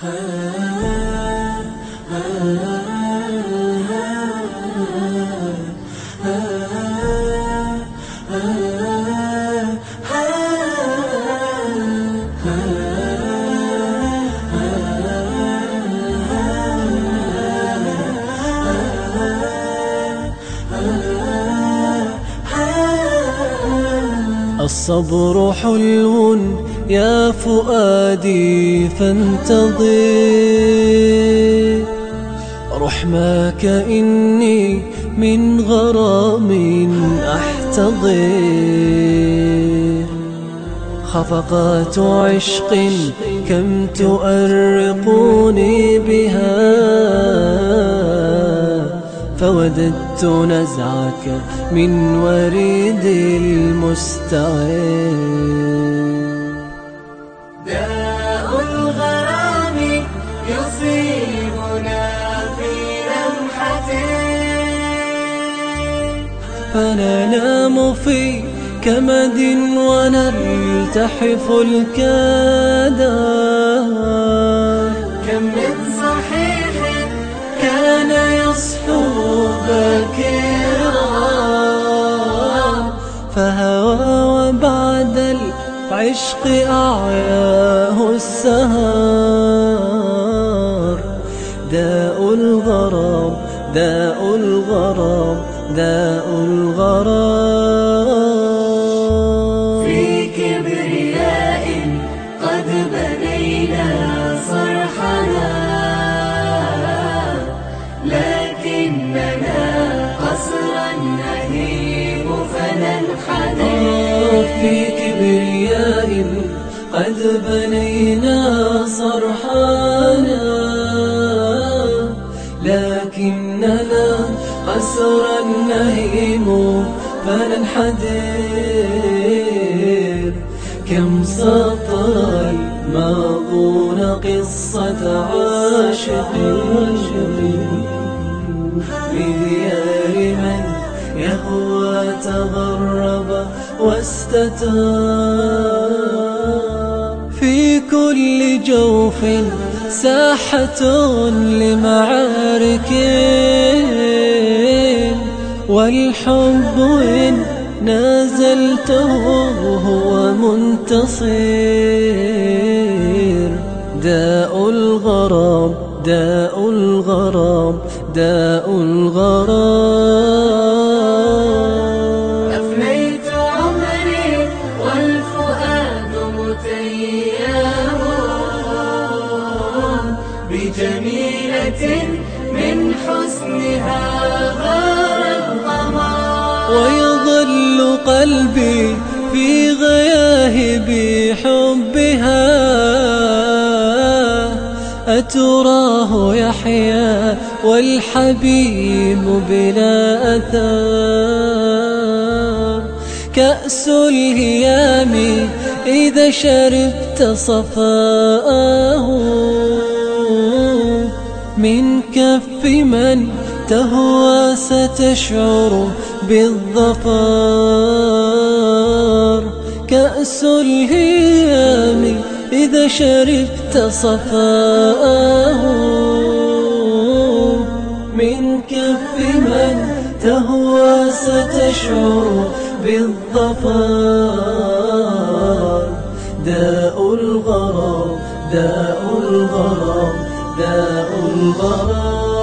Ah الصبر حلو يا فؤادي فانتظر. رحماك إني من غرام أحتضر. خفقات عشق كم تؤرقوني بها. فوددت نزعك من وريد المستعين داء الغرام يصيبنا في لمحة فننام في كمد ونلتحف الكادر. كم من صحيح كان يصحو فهوى وبعد العشق أعياه السهر داء الغرام داء الغرام داء الغرام. في كبرياء قد بنينا صرحانا لكننا قسرا نهيم فننحدر. كم سطر الماضون قصة عاشق من يهوى تغرب واستتار في كل جوف ساحة لمعارك والحب إن نازلته هو منتصر. داء الغرام داء الغرام داء الغرام بجميلة من حسنها غار القمر ويظل قلبي في غياهب حبها أتراه يحيا والحبيب بلا أثار كأس الهيام إذا شربت صفاءه من كف من تهوى ستشعر بالظفار. كأس الهيام إذا شربت صفاءه من كف من تهوى ستشعر بالظفار. داء الغرام داء الغرام. داء الغرام